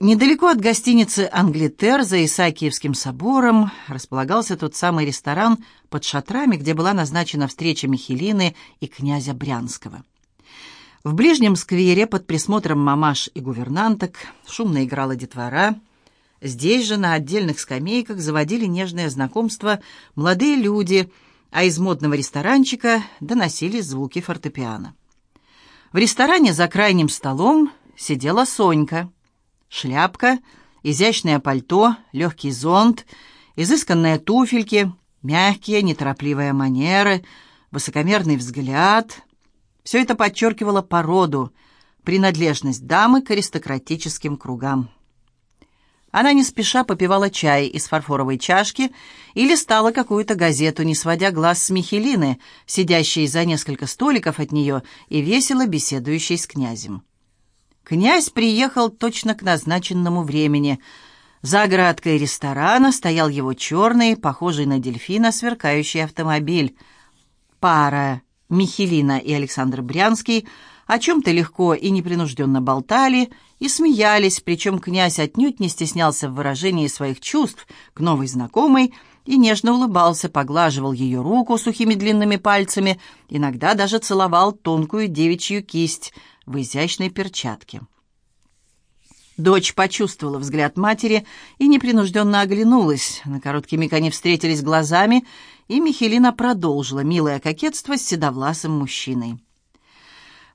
Недалеко от гостиницы «Англитер» за Исаакиевским собором располагался тот самый ресторан под шатрами, где была назначена встреча Михелины и князя Брянского. В ближнем сквере под присмотром мамаш и гувернанток шумно играла детвора. Здесь же на отдельных скамейках заводили нежное знакомство молодые люди, а из модного ресторанчика доносились звуки фортепиано. В ресторане за крайним столом сидела Сонька — Шляпка, изящное пальто, легкий зонт, изысканные туфельки, мягкие, неторопливые манеры, высокомерный взгляд. Все это подчеркивало породу, принадлежность дамы к аристократическим кругам. Она не спеша попивала чай из фарфоровой чашки и листала какую-то газету, не сводя глаз с Михелины, сидящей за несколько столиков от нее и весело беседующей с князем. Князь приехал точно к назначенному времени. За оградкой ресторана стоял его черный, похожий на дельфина, сверкающий автомобиль. Пара Михелина и Александр Брянский о чем-то легко и непринужденно болтали и смеялись, причем князь отнюдь не стеснялся в выражении своих чувств к новой знакомой и нежно улыбался, поглаживал ее руку сухими длинными пальцами, иногда даже целовал тонкую девичью кисть — в изящной перчатке. Дочь почувствовала взгляд матери и непринужденно оглянулась. На короткий миг они встретились глазами, и Михелина продолжила милое кокетство с седовласым мужчиной.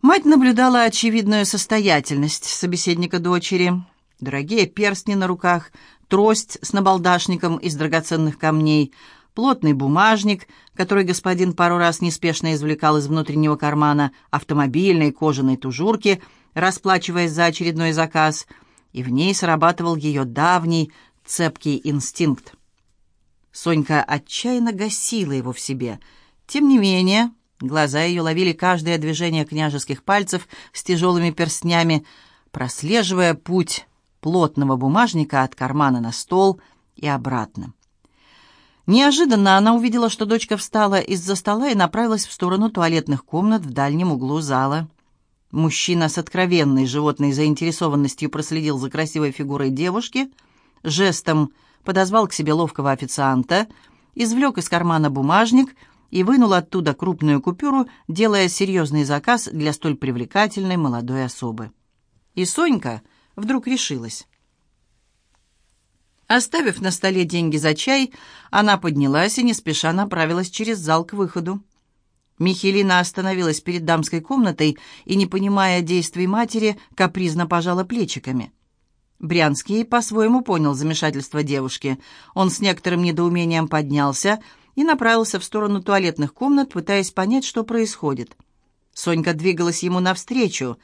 Мать наблюдала очевидную состоятельность собеседника дочери. Дорогие перстни на руках, трость с набалдашником из драгоценных камней, плотный бумажник, который господин пару раз неспешно извлекал из внутреннего кармана автомобильной кожаной тужурки, расплачиваясь за очередной заказ, и в ней срабатывал ее давний цепкий инстинкт. Сонька отчаянно гасила его в себе. Тем не менее, глаза ее ловили каждое движение княжеских пальцев с тяжелыми перстнями, прослеживая путь плотного бумажника от кармана на стол и обратно. Неожиданно она увидела, что дочка встала из-за стола и направилась в сторону туалетных комнат в дальнем углу зала. Мужчина с откровенной животной заинтересованностью проследил за красивой фигурой девушки, жестом подозвал к себе ловкого официанта, извлек из кармана бумажник и вынул оттуда крупную купюру, делая серьезный заказ для столь привлекательной молодой особы. И Сонька вдруг решилась. Оставив на столе деньги за чай, она поднялась и не спеша направилась через зал к выходу. Михелина остановилась перед дамской комнатой и, не понимая действий матери, капризно пожала плечиками. Брянский по-своему понял замешательство девушки. Он с некоторым недоумением поднялся и направился в сторону туалетных комнат, пытаясь понять, что происходит. Сонька двигалась ему навстречу.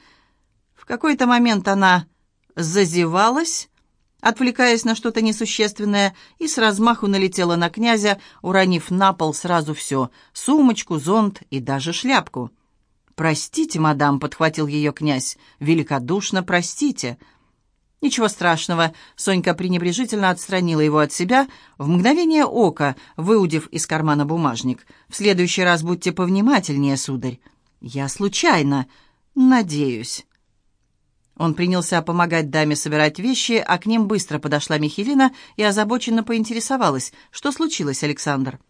В какой-то момент она зазевалась отвлекаясь на что-то несущественное, и с размаху налетела на князя, уронив на пол сразу все — сумочку, зонт и даже шляпку. «Простите, мадам», — подхватил ее князь, — «великодушно простите». «Ничего страшного», — Сонька пренебрежительно отстранила его от себя, в мгновение ока, выудив из кармана бумажник. «В следующий раз будьте повнимательнее, сударь». «Я случайно. Надеюсь». Он принялся помогать даме собирать вещи, а к ним быстро подошла Михелина и озабоченно поинтересовалась, что случилось, Александр.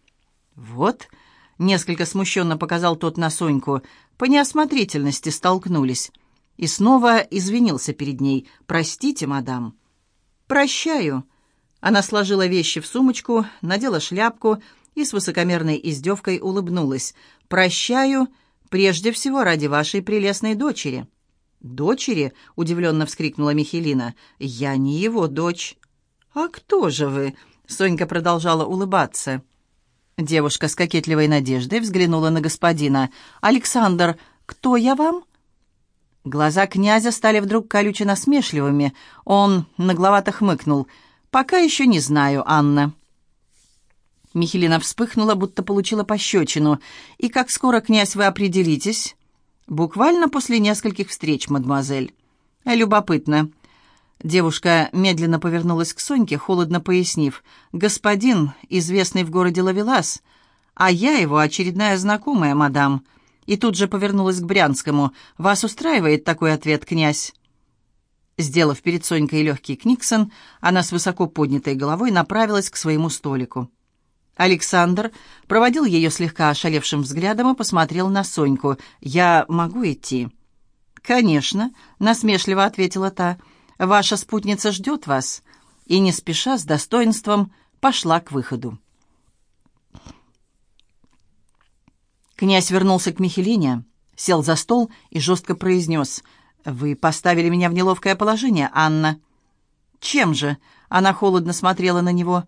«Вот», — несколько смущенно показал тот на Соньку, — «по неосмотрительности столкнулись». И снова извинился перед ней. «Простите, мадам». «Прощаю». Она сложила вещи в сумочку, надела шляпку и с высокомерной издевкой улыбнулась. «Прощаю, прежде всего ради вашей прелестной дочери». «Дочери?» — удивленно вскрикнула Михелина. «Я не его дочь». «А кто же вы?» — Сонька продолжала улыбаться. Девушка с кокетливой надеждой взглянула на господина. «Александр, кто я вам?» Глаза князя стали вдруг колюче насмешливыми. Он нагловато хмыкнул. «Пока еще не знаю, Анна». Михелина вспыхнула, будто получила пощечину. «И как скоро, князь, вы определитесь?» «Буквально после нескольких встреч, мадемуазель». «Любопытно». Девушка медленно повернулась к Соньке, холодно пояснив. «Господин, известный в городе Лавелас, а я его очередная знакомая, мадам». И тут же повернулась к Брянскому. «Вас устраивает такой ответ, князь?» Сделав перед Сонькой легкий книксон, она с высоко поднятой головой направилась к своему столику. Александр проводил ее слегка ошалевшим взглядом и посмотрел на Соньку. «Я могу идти?» «Конечно», — насмешливо ответила та. «Ваша спутница ждет вас». И не спеша, с достоинством, пошла к выходу. Князь вернулся к Михелине, сел за стол и жестко произнес — «Вы поставили меня в неловкое положение, Анна». «Чем же?» — она холодно смотрела на него.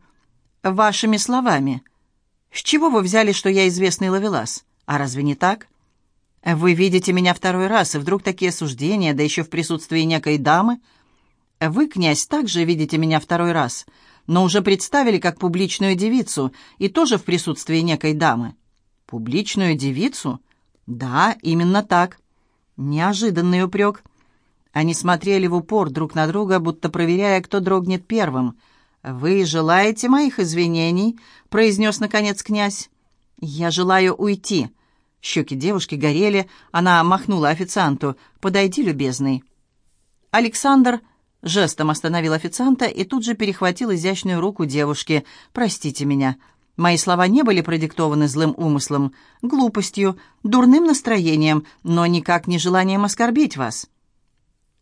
«Вашими словами. С чего вы взяли, что я известный ловелас? А разве не так?» «Вы видите меня второй раз, и вдруг такие суждения, да еще в присутствии некой дамы?» «Вы, князь, также видите меня второй раз, но уже представили как публичную девицу, и тоже в присутствии некой дамы». «Публичную девицу?» «Да, именно так. Неожиданный упрек. Они смотрели в упор друг на друга, будто проверяя, кто дрогнет первым. «Вы желаете моих извинений?» — произнес, наконец, князь. «Я желаю уйти». Щеки девушки горели, она махнула официанту. «Подойди, любезный». Александр жестом остановил официанта и тут же перехватил изящную руку девушки. «Простите меня. Мои слова не были продиктованы злым умыслом, глупостью, дурным настроением, но никак не желанием оскорбить вас».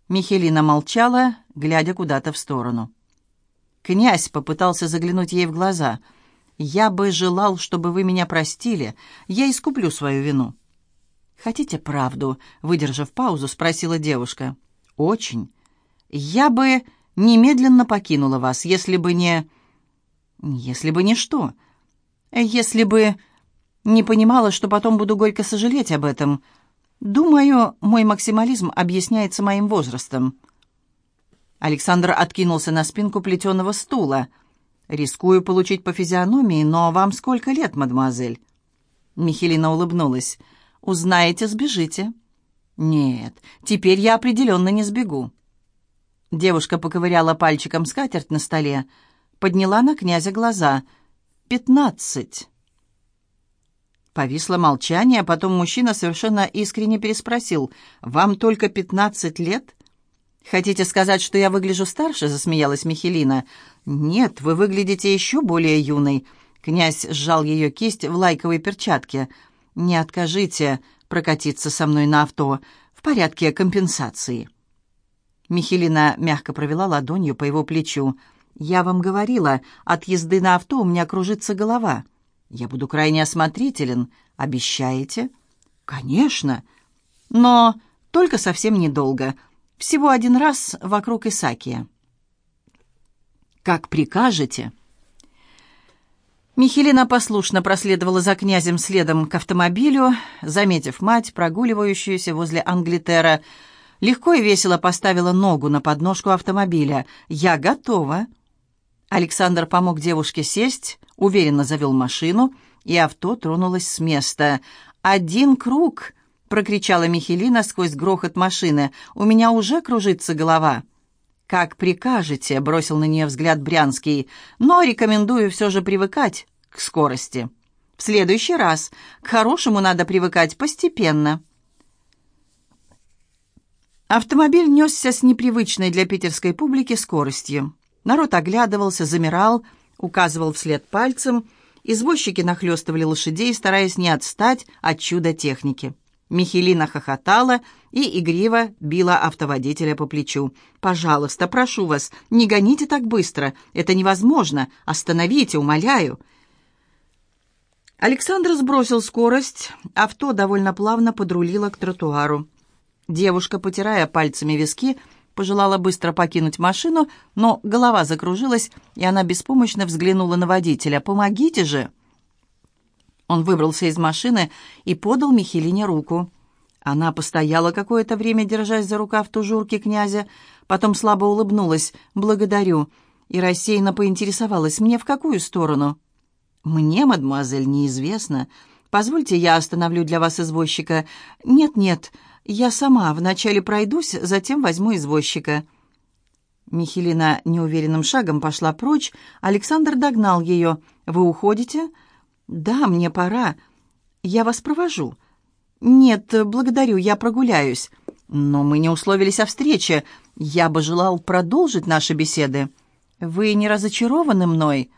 Михелина молчала, глядя куда-то в сторону. Князь попытался заглянуть ей в глаза. «Я бы желал, чтобы вы меня простили. Я искуплю свою вину». «Хотите правду?» — выдержав паузу, спросила девушка. «Очень. Я бы немедленно покинула вас, если бы не...» «Если бы не что?» Если бы не понимала, что потом буду горько сожалеть об этом. Думаю, мой максимализм объясняется моим возрастом. Александр откинулся на спинку плетеного стула. «Рискую получить по физиономии, но вам сколько лет, мадемуазель?» Михелина улыбнулась. «Узнаете, сбежите». «Нет, теперь я определенно не сбегу». Девушка поковыряла пальчиком скатерть на столе, подняла на князя глаза — пятнадцать». Повисло молчание, а потом мужчина совершенно искренне переспросил. «Вам только пятнадцать лет?» «Хотите сказать, что я выгляжу старше?» — засмеялась Михелина. «Нет, вы выглядите еще более юной». Князь сжал ее кисть в лайковой перчатке. «Не откажите прокатиться со мной на авто в порядке компенсации». Михелина мягко провела ладонью по его плечу. «Я вам говорила, от езды на авто у меня кружится голова. Я буду крайне осмотрителен. Обещаете?» «Конечно. Но только совсем недолго. Всего один раз вокруг Исакия». «Как прикажете». Михелина послушно проследовала за князем следом к автомобилю, заметив мать, прогуливающуюся возле Англитера, легко и весело поставила ногу на подножку автомобиля. «Я готова». Александр помог девушке сесть, уверенно завел машину, и авто тронулось с места. «Один круг!» — прокричала Михелина сквозь грохот машины. «У меня уже кружится голова». «Как прикажете», — бросил на нее взгляд Брянский, «но рекомендую все же привыкать к скорости. В следующий раз к хорошему надо привыкать постепенно». Автомобиль несся с непривычной для питерской публики скоростью. Народ оглядывался, замирал, указывал вслед пальцем. Извозчики нахлестывали лошадей, стараясь не отстать от чуда техники. Михелина хохотала и игриво била автоводителя по плечу. «Пожалуйста, прошу вас, не гоните так быстро. Это невозможно. Остановите, умоляю». Александр сбросил скорость. Авто довольно плавно подрулило к тротуару. Девушка, потирая пальцами виски, пожелала быстро покинуть машину, но голова закружилась, и она беспомощно взглянула на водителя. «Помогите же!» Он выбрался из машины и подал Михелине руку. Она постояла какое-то время, держась за рукав тужурки князя, потом слабо улыбнулась «Благодарю» и рассеянно поинтересовалась «Мне в какую сторону?» «Мне, мадемуазель, неизвестно. Позвольте, я остановлю для вас извозчика». «Нет-нет», «Я сама вначале пройдусь, затем возьму извозчика». Михелина неуверенным шагом пошла прочь. Александр догнал ее. «Вы уходите?» «Да, мне пора. Я вас провожу». «Нет, благодарю, я прогуляюсь». «Но мы не условились о встрече. Я бы желал продолжить наши беседы. Вы не разочарованы мной?»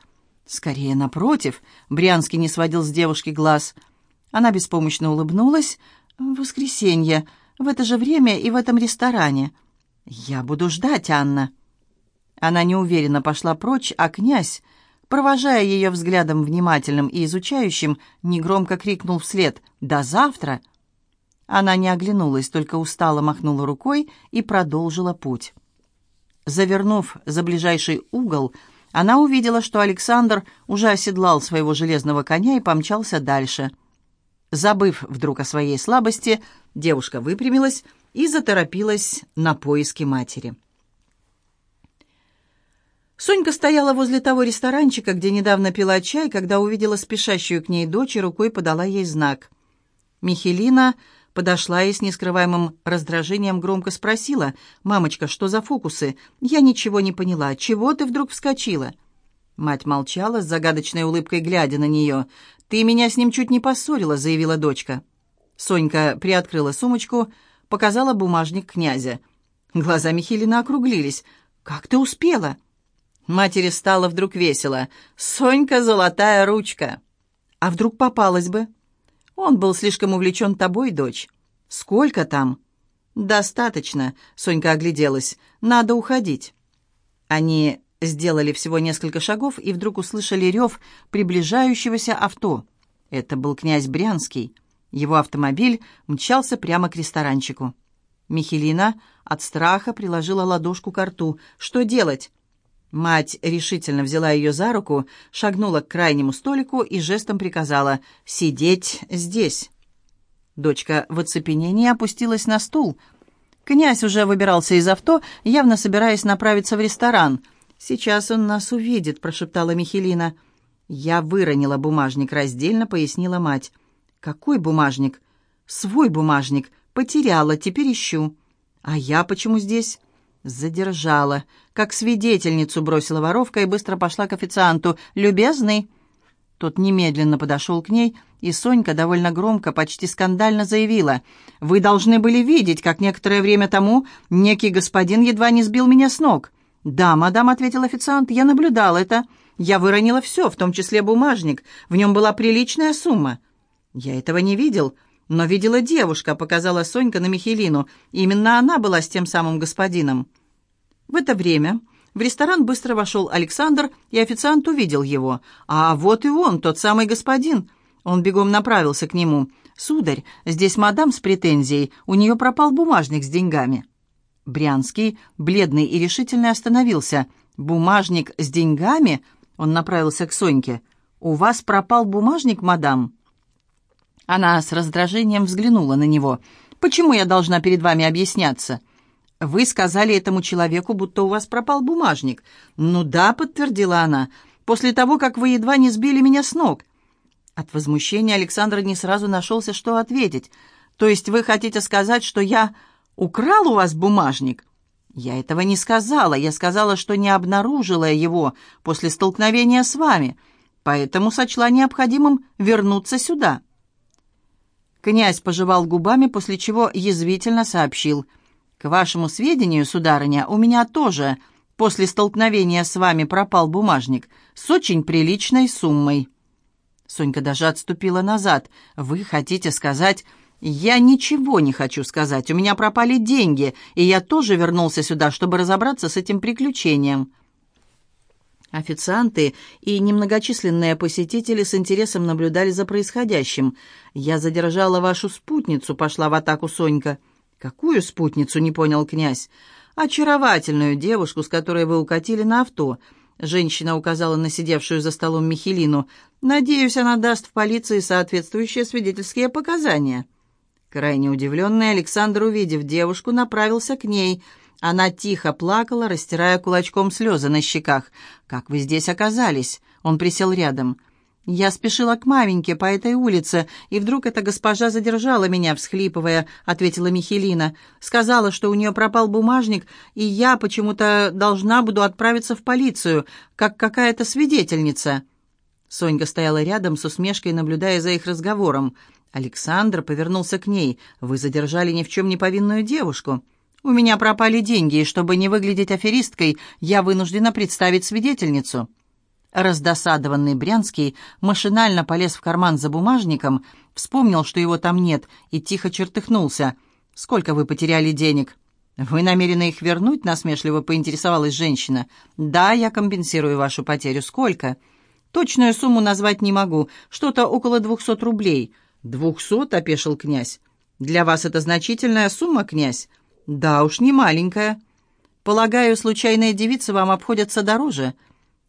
«Скорее, напротив», — Брянский не сводил с девушки глаз. Она беспомощно улыбнулась. «Воскресенье, в это же время и в этом ресторане. Я буду ждать, Анна». Она неуверенно пошла прочь, а князь, провожая ее взглядом внимательным и изучающим, негромко крикнул вслед «До завтра!». Она не оглянулась, только устало махнула рукой и продолжила путь. Завернув за ближайший угол, она увидела, что Александр уже оседлал своего железного коня и помчался дальше. Забыв вдруг о своей слабости, девушка выпрямилась и заторопилась на поиски матери. Сонька стояла возле того ресторанчика, где недавно пила чай, когда увидела спешащую к ней дочь и рукой подала ей знак. Михелина подошла и с нескрываемым раздражением громко спросила, «Мамочка, что за фокусы? Я ничего не поняла. Чего ты вдруг вскочила?» Мать молчала, с загадочной улыбкой глядя на нее. «Ты меня с ним чуть не поссорила», — заявила дочка. Сонька приоткрыла сумочку, показала бумажник князя. Глаза Михелина округлились. «Как ты успела?» Матери стало вдруг весело. «Сонька, золотая ручка!» «А вдруг попалась бы?» «Он был слишком увлечен тобой, дочь». «Сколько там?» «Достаточно», — Сонька огляделась. «Надо уходить». Они сделали всего несколько шагов и вдруг услышали рев приближающегося авто. Это был князь Брянский. Его автомобиль мчался прямо к ресторанчику. Михелина от страха приложила ладошку к рту. «Что делать?» Мать решительно взяла ее за руку, шагнула к крайнему столику и жестом приказала «сидеть здесь». Дочка в оцепенении опустилась на стул. Князь уже выбирался из авто, явно собираясь направиться в ресторан. «Сейчас он нас увидит», — прошептала Михелина. «Я выронила бумажник раздельно», — пояснила мать. «Какой бумажник?» «Свой бумажник. Потеряла, теперь ищу». «А я почему здесь?» «Задержала. Как свидетельницу бросила воровка и быстро пошла к официанту. «Любезный!» Тот немедленно подошел к ней, и Сонька довольно громко, почти скандально заявила. «Вы должны были видеть, как некоторое время тому некий господин едва не сбил меня с ног». «Да, мадам», — ответил официант, — «я наблюдал это. Я выронила все, в том числе бумажник. В нем была приличная сумма». «Я этого не видел». «Но видела девушка», — показала Сонька на Михелину. «Именно она была с тем самым господином». В это время в ресторан быстро вошел Александр, и официант увидел его. «А вот и он, тот самый господин». Он бегом направился к нему. «Сударь, здесь мадам с претензией. У нее пропал бумажник с деньгами». Брянский, бледный и решительный, остановился. «Бумажник с деньгами?» Он направился к Соньке. «У вас пропал бумажник, мадам?» Она с раздражением взглянула на него. «Почему я должна перед вами объясняться?» «Вы сказали этому человеку, будто у вас пропал бумажник». «Ну да», — подтвердила она, — «после того, как вы едва не сбили меня с ног». От возмущения Александр не сразу нашелся, что ответить. «То есть вы хотите сказать, что я украл у вас бумажник?» «Я этого не сказала. Я сказала, что не обнаружила его после столкновения с вами, поэтому сочла необходимым вернуться сюда». Князь пожевал губами, после чего язвительно сообщил. «К вашему сведению, сударыня, у меня тоже после столкновения с вами пропал бумажник с очень приличной суммой». Сонька даже отступила назад. «Вы хотите сказать...» «Я ничего не хочу сказать. У меня пропали деньги, и я тоже вернулся сюда, чтобы разобраться с этим приключением». Официанты и немногочисленные посетители с интересом наблюдали за происходящим. «Я задержала вашу спутницу», — пошла в атаку Сонька. «Какую спутницу?» — не понял князь. «Очаровательную девушку, с которой вы укатили на авто». Женщина указала на сидевшую за столом Михелину. «Надеюсь, она даст в полиции соответствующие свидетельские показания». Крайне удивленный Александр, увидев девушку, направился к ней — она тихо плакала, растирая кулачком слезы на щеках. «Как вы здесь оказались?» Он присел рядом. «Я спешила к маменьке по этой улице, и вдруг эта госпожа задержала меня, всхлипывая», — ответила Михелина. «Сказала, что у нее пропал бумажник, и я почему-то должна буду отправиться в полицию, как какая-то свидетельница». Сонька стояла рядом с усмешкой, наблюдая за их разговором. Александр повернулся к ней. «Вы задержали ни в чем не повинную девушку». У меня пропали деньги, и чтобы не выглядеть аферисткой, я вынуждена представить свидетельницу». Раздосадованный Брянский машинально полез в карман за бумажником, вспомнил, что его там нет, и тихо чертыхнулся. «Сколько вы потеряли денег?» «Вы намерены их вернуть?» — насмешливо поинтересовалась женщина. «Да, я компенсирую вашу потерю. Сколько?» «Точную сумму назвать не могу. Что-то около двухсот рублей». «Двухсот?» — опешил князь. «Для вас это значительная сумма, князь?» «Да уж, не маленькая». «Полагаю, случайные девицы вам обходятся дороже».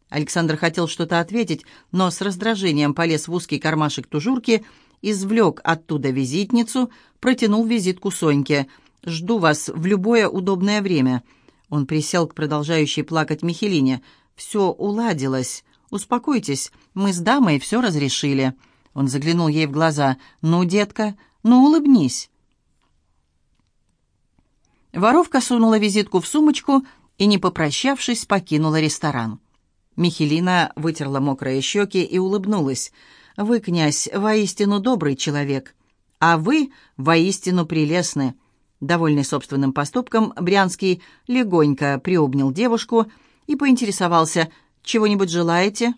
Александр хотел что-то ответить, но с раздражением полез в узкий кармашек тужурки, извлек оттуда визитницу, протянул визитку Соньке. «Жду вас в любое удобное время». Он присел к продолжающей плакать Михелине. «Все уладилось. Успокойтесь, мы с дамой все разрешили». Он заглянул ей в глаза. «Ну, детка, ну улыбнись». Воровка сунула визитку в сумочку и, не попрощавшись, покинула ресторан. Михелина вытерла мокрые щеки и улыбнулась. «Вы, князь, воистину добрый человек, а вы воистину прелестны». Довольный собственным поступком, Брянский легонько приобнял девушку и поинтересовался, «Чего-нибудь желаете?»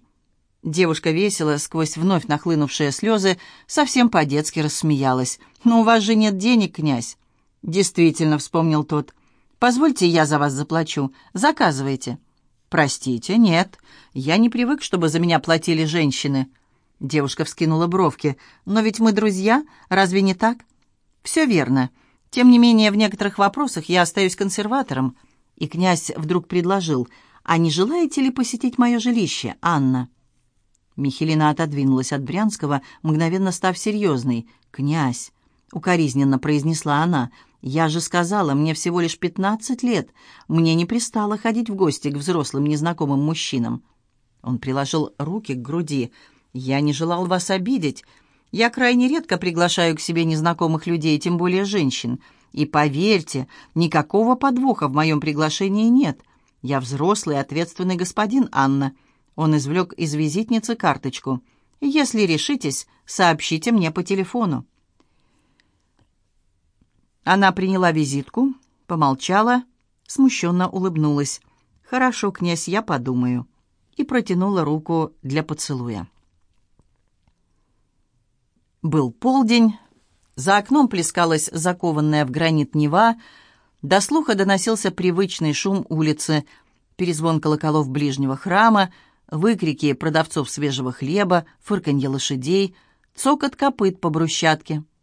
Девушка весело, сквозь вновь нахлынувшие слезы, совсем по-детски рассмеялась. «Но у вас же нет денег, князь». «Действительно», — вспомнил тот. «Позвольте, я за вас заплачу. Заказывайте». «Простите, нет. Я не привык, чтобы за меня платили женщины». Девушка вскинула бровки. «Но ведь мы друзья, разве не так?» «Все верно. Тем не менее, в некоторых вопросах я остаюсь консерватором». И князь вдруг предложил, «А не желаете ли посетить мое жилище, Анна?» Михелина отодвинулась от Брянского, мгновенно став серьезной. «Князь!» — укоризненно произнесла она. «Я же сказала, мне всего лишь пятнадцать лет. Мне не пристало ходить в гости к взрослым незнакомым мужчинам». Он приложил руки к груди. «Я не желал вас обидеть. Я крайне редко приглашаю к себе незнакомых людей, тем более женщин. И поверьте, никакого подвоха в моем приглашении нет. Я взрослый ответственный господин, Анна». Он извлек из визитницы карточку. «Если решитесь, сообщите мне по телефону». Она приняла визитку, помолчала, смущенно улыбнулась. «Хорошо, князь, я подумаю». И протянула руку для поцелуя. Был полдень. За окном плескалась закованная в гранит Нева. До слуха доносился привычный шум улицы, перезвон колоколов ближнего храма, выкрики продавцов свежего хлеба, фырканье лошадей, цокот копыт по брусчатке —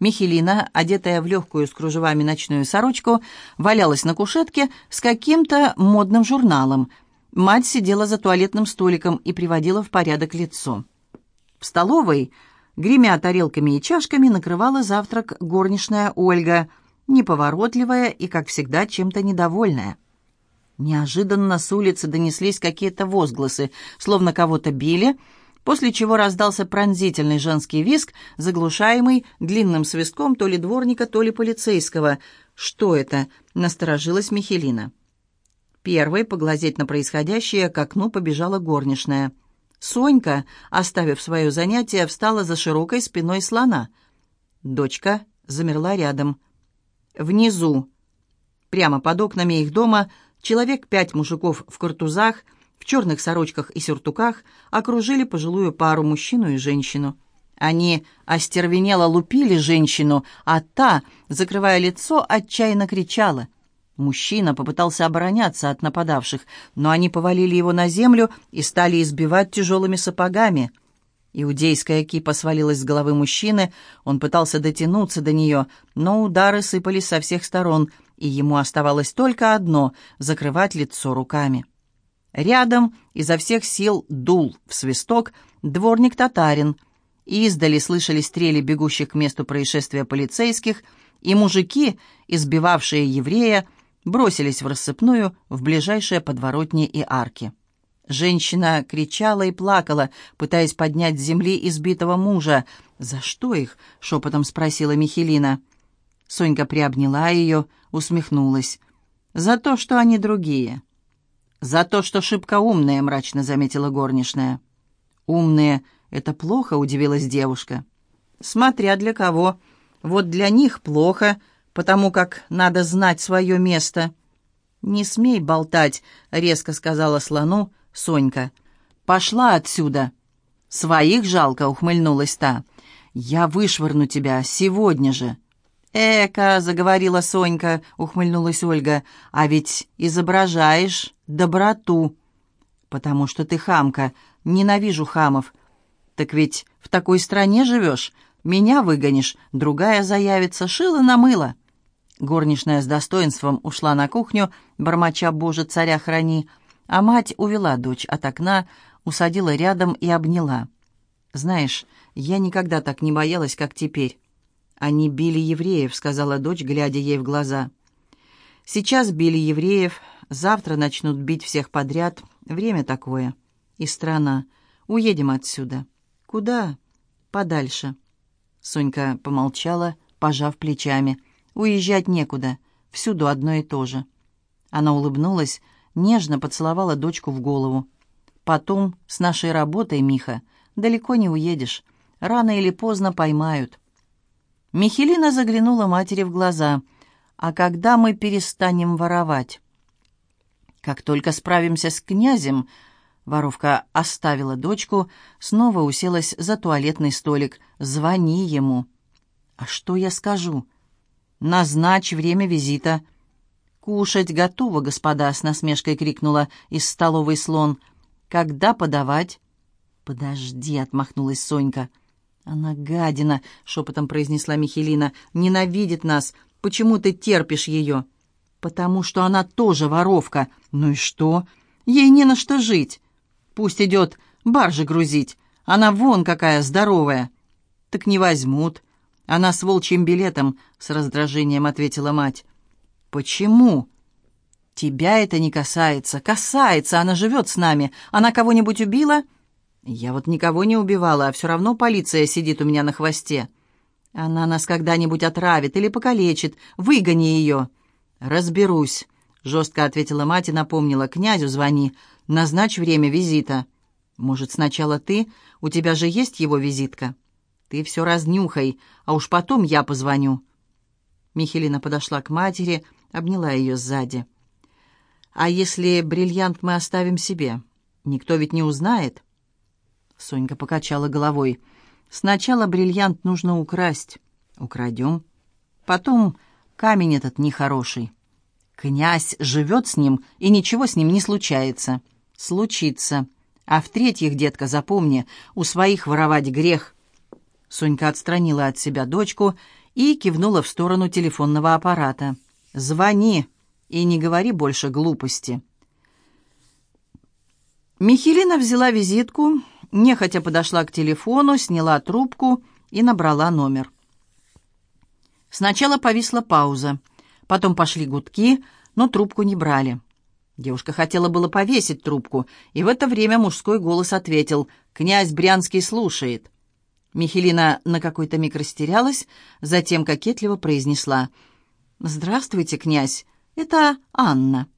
Михелина, одетая в легкую с кружевами ночную сорочку, валялась на кушетке с каким-то модным журналом. Мать сидела за туалетным столиком и приводила в порядок лицо. В столовой, гремя тарелками и чашками, накрывала завтрак горничная Ольга, неповоротливая и, как всегда, чем-то недовольная. Неожиданно с улицы донеслись какие-то возгласы, словно кого-то били — после чего раздался пронзительный женский визг, заглушаемый длинным свистком то ли дворника, то ли полицейского. «Что это?» — насторожилась Михелина. Первой поглазеть на происходящее к окну побежала горничная. Сонька, оставив свое занятие, встала за широкой спиной слона. Дочка замерла рядом. Внизу, прямо под окнами их дома, человек пять мужиков в картузах — в черных сорочках и сюртуках окружили пожилую пару, мужчину и женщину. Они остервенело лупили женщину, а та, закрывая лицо, отчаянно кричала. Мужчина попытался обороняться от нападавших, но они повалили его на землю и стали избивать тяжелыми сапогами. Иудейская кипа свалилась с головы мужчины, он пытался дотянуться до нее, но удары сыпались со всех сторон, и ему оставалось только одно — закрывать лицо руками. Рядом изо всех сил дул в свисток дворник-татарин. Издали слышались стрели бегущих к месту происшествия полицейских, и мужики, избивавшие еврея, бросились в рассыпную в ближайшие подворотни и арки. Женщина кричала и плакала, пытаясь поднять с земли избитого мужа. «За что их?» — шепотом спросила Михелина. Сонька приобняла ее, усмехнулась. «За то, что они другие. «За то, что шибко умные», — мрачно заметила горничная. «Умные — это плохо», — удивилась девушка. «Смотря для кого. Вот для них плохо», — потому как надо знать свое место». «Не смей болтать», — резко сказала слону Сонька. «Пошла отсюда». «Своих жалко», — ухмыльнулась та. «Я вышвырну тебя сегодня же». «Эка», — заговорила Сонька, — ухмыльнулась Ольга, — «а ведь изображаешь доброту». «Потому что ты хамка. Ненавижу хамов». «Так ведь в такой стране живешь. Меня выгонишь, другая заявится, шила на мыло». Горничная с достоинством ушла на кухню, бормоча «Боже, царя храни», а мать увела дочь от окна, усадила рядом и обняла. «Знаешь, я никогда так не боялась, как теперь». «Они били евреев», — сказала дочь, глядя ей в глаза. «Сейчас били евреев, завтра начнут бить всех подряд. Время такое. И страна. Уедем отсюда». «Куда?» «Подальше». Сонька помолчала, пожав плечами. «Уезжать некуда. Всюду одно и то же». Она улыбнулась, нежно поцеловала дочку в голову. «Потом, с нашей работой, Миха, далеко не уедешь. Рано или поздно поймают». Михелина заглянула матери в глаза. «А когда мы перестанем воровать?» «Как только справимся с князем...» Воровка оставила дочку, снова уселась за туалетный столик. «Звони ему». «А что я скажу?» «Назначь время визита». «Кушать готово, господа», — с насмешкой крикнула из столовой слон. «Когда подавать?» «Подожди», — отмахнулась Сонька. «Она гадина», — шепотом произнесла Михелина, — «ненавидит нас. Почему ты терпишь ее?» «Потому что она тоже воровка. Ну и что? Ей не на что жить. Пусть идет баржи грузить. Она вон какая здоровая». «Так не возьмут. Она с волчьим билетом», — с раздражением ответила мать. «Почему?» «Тебя это не касается. Касается. Она живет с нами. Она кого-нибудь убила?» «Я вот никого не убивала, а все равно полиция сидит у меня на хвосте. Она нас когда-нибудь отравит или покалечит. Выгони ее!» «Разберусь», — жестко ответила мать и напомнила. «Князю звони. Назначь время визита». «Может, сначала ты? У тебя же есть его визитка?» «Ты все разнюхай, а уж потом я позвоню». Михелина подошла к матери, обняла ее сзади. «А если бриллиант мы оставим себе? Никто ведь не узнает?» Сонька покачала головой. «Сначала бриллиант нужно украсть. Украдем. Потом камень этот нехороший. Князь живет с ним, и ничего с ним не случается. Случится. А в-третьих, детка, запомни, у своих воровать грех». Сонька отстранила от себя дочку и кивнула в сторону телефонного аппарата. «Звони и не говори больше глупости». Михелина взяла визитку, нехотя подошла к телефону, сняла трубку и набрала номер. Сначала повисла пауза, потом пошли гудки, но трубку не брали. Девушка хотела было повесить трубку, и в это время мужской голос ответил «Князь Брянский слушает». Михелина на какой-то миг растерялась, затем кокетливо произнесла «Здравствуйте, князь, это Анна».